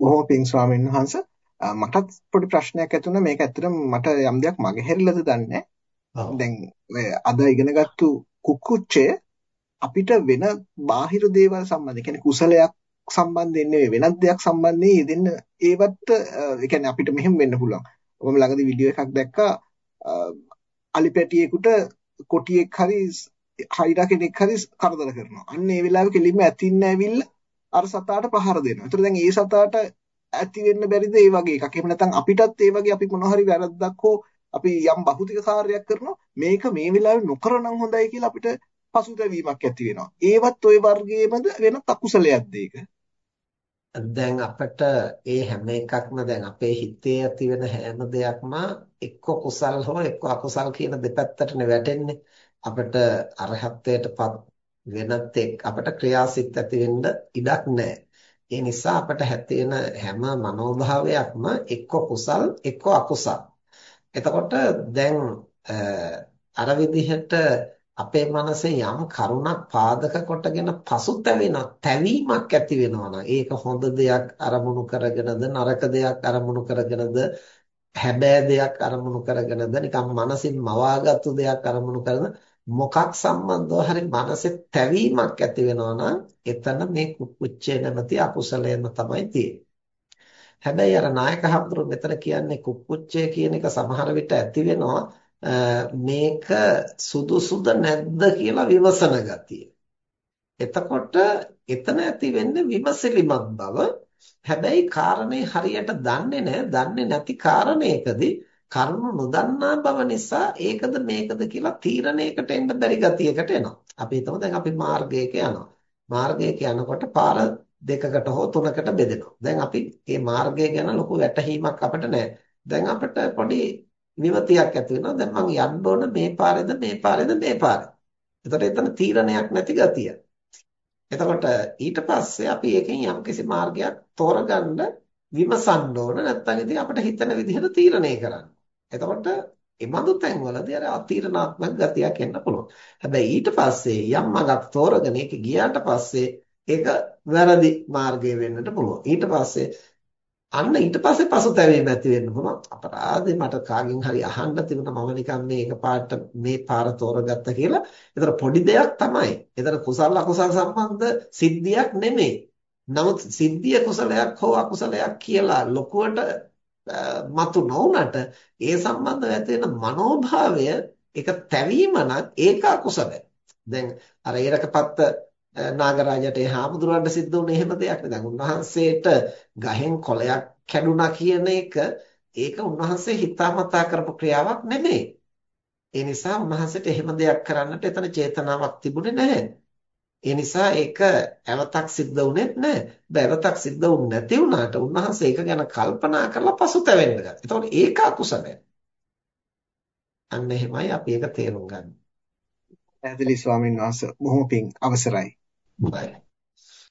බොහොම පිං ස්වාමීන් වහන්ස මටත් පොඩි ප්‍රශ්නයක් ඇති වුණා මේක ඇත්තටම මට යම් දෙයක් මගහැරිලාද දන්නේ දැන් අද ඉගෙනගත්තු කුක්කුච්චය අපිට වෙන බාහිර දේවල් සම්බන්ධ කියන්නේ කුසලයක් සම්බන්ධයෙන් නෙවෙයි වෙනත් දෙයක් සම්බන්ධයෙන් යෙදෙන්න ඒවත් ඒ කියන්නේ අපිට මෙහෙම වෙන්න පුළුවන්. ඔබම ළඟදී වීඩියෝ එකක් දැක්කා අලිපැටියෙකුට කොටියෙක් හරි හයිරා කෙනෙක් හරි කරදර කරනවා. අන්න ඒ වෙලාවේ කෙලින්ම ඇතින්න ඇවිල්ලා අර සතාට පහර දෙනවා. ඒතර දැන් ඒ සතාට ඇති වෙන්න බැරිද ඒ වගේ එකක්. එහෙම නැත්නම් අපිටත් ඒ වගේ අපි මොන හරි වැරද්දක් හෝ අපි යම් බහුතික කාර්යයක් කරනවා මේක මේ වෙලාවේ නොකරනම් හොඳයි කියලා අපිට පසුතැවීමක් ඇති වෙනවා. ඒවත් ওই වර්ගයේමද වෙන අකුසලයක්ද ඒක? දැන් අපිට ඒ හැම එකක්ම දැන් අපේ හිතේ ඇති වෙන හැම දෙයක්ම එක්ක කුසල් හෝ එක්ක අකුසල් කියන දෙපැත්තටනේ වැටෙන්නේ. අපිට අරහත්ත්වයටපත් වෙනත් එක් අපට ක්‍රියාසිත ඇති වෙන්න ඉඩක් නැහැ. ඒ නිසා අපට හැතේන හැම මනෝභාවයක්ම එක්ක කුසල් එක්ක අකුසල්. එතකොට දැන් අර විදිහට අපේ මනසේ යම් කරුණක් පාදක කොටගෙන පසුතැවෙන තැවීමක් ඇති වෙනවා නම් ඒක හොඳ දෙයක් අරමුණු කරගෙනද නරක දෙයක් අරමුණු කරගෙනද හැබෑ දෙයක් අරමුණු කරගෙනද නිකම් මනසින් මවාගත්තු දෙයක් අරමුණු කරගෙන මොකක් සම්බන්ධව හරි මනසේ තැවීමක් ඇති වෙනවා නම් එතන මේ කුච්චේ නැමැති අකුසලයෙන්ම තමයි තියෙන්නේ. හැබැයි අර නායක හඳුරු මෙතන කියන්නේ කුක්කුච්චය කියන එක සමහර විට ඇති වෙනවා මේක සුදුසුද නැද්ද කියලා විමසන ගතිය. එතකොට එතන ඇති වෙන්නේ විමසිලිමත් බව. හැබැයි කාරණේ හරියට දන්නේ නැහැ. දන්නේ නැති කාරණේකදී කරුණු නොදන්නා බව නිසා ඒකද මේකද කියලා තීරණයකට එන්න බැරි ගතියකට එනවා. අපි හිතමු දැන් අපි මාර්ගයක යනවා. මාර්ගයක යනකොට පාර දෙකකට හෝ තුනකට බෙදෙනවා. දැන් අපි මේ මාර්ගය ගැන ලොකු වැටහීමක් අපිට නැහැ. දැන් අපිට පොඩි විමතියක් ඇති වෙනවා. දැන් මම යන්න ඕන මේ පාරේද මේ පාරේද මේ පාරේ. එතකොට එතන තීරණයක් නැති ගතිය. එතකොට ඊට පස්සේ අපි ඒකෙන් යම්කිසි මාර්ගයක් තෝරගන්න විමසන්න ඕන නැත්නම් ඉතින් අපිට හිතන විදිහට තීරණය කරන්න. එතකොට එබඳු තැන්වලදී අර අතීරණාත්මක ගතියක් එන්න පුළුවන්. හැබැයි ඊට පස්සේ යම් මඟක් තෝරගෙන ඒක ගියාට පස්සේ ඒක වැරදි මාර්ගය වෙන්නට පුළුවන්. ඊට පස්සේ අන්න ඊට පස්සේ පසුතැවීම ඇති වෙන්න පුළුවන්. අපරාධේ මට කාගෙන් හරි අහන්න තිබුණා මම නිකන් මේ එකපාරට මේ පාර තෝරගත්තා කියලා. ඒතර පොඩි දෙයක් තමයි. ඒතර කුසල අකුසල සම්බන්ධ සිද්ධියක් නෙමෙයි. නමුත් සිද්ධිය කුසලයක් හෝ අකුසලයක් කියලා ලොකුවට මතු නොවුනට ඒ සම්බන්ධව ඇති වෙන මනෝභාවය ඒක තැවීම නම් ඒක අකුසලයි. දැන් අර ඒරකපත්ත නාගරාජට ඒ හාමුදුරුවන්ට සිද්ධ වුණ එහෙම දෙයක් නේ. දැන් උන්වහන්සේට ගහෙන් කොළයක් කැඩුනා කියන එක ඒක උන්වහන්සේ හිතාමතා කරපු ක්‍රියාවක් නෙමෙයි. ඒ නිසා උන්වහන්සේට එහෙම දෙයක් කරන්නට එතන චේතනාවක් තිබුණේ නැහැ. ඒ නිසා ඒක ඇවතක් සිද්ධ වුණෙත් නැහැ. බැවතක් සිද්ධ වුනේ නැති වුණාට උන්වහන්සේ ඒක ගැන කල්පනා කරලා පසුතැවෙන්න ගත්තා. එතකොට ඒක අකුසලයි. අන්න එහෙමයි අපි ඒක තේරුම් ගන්න. පැහැදිලි ස්වාමීන් වහන්සේ බොහොම පිං අවසරයි. හොඳයි.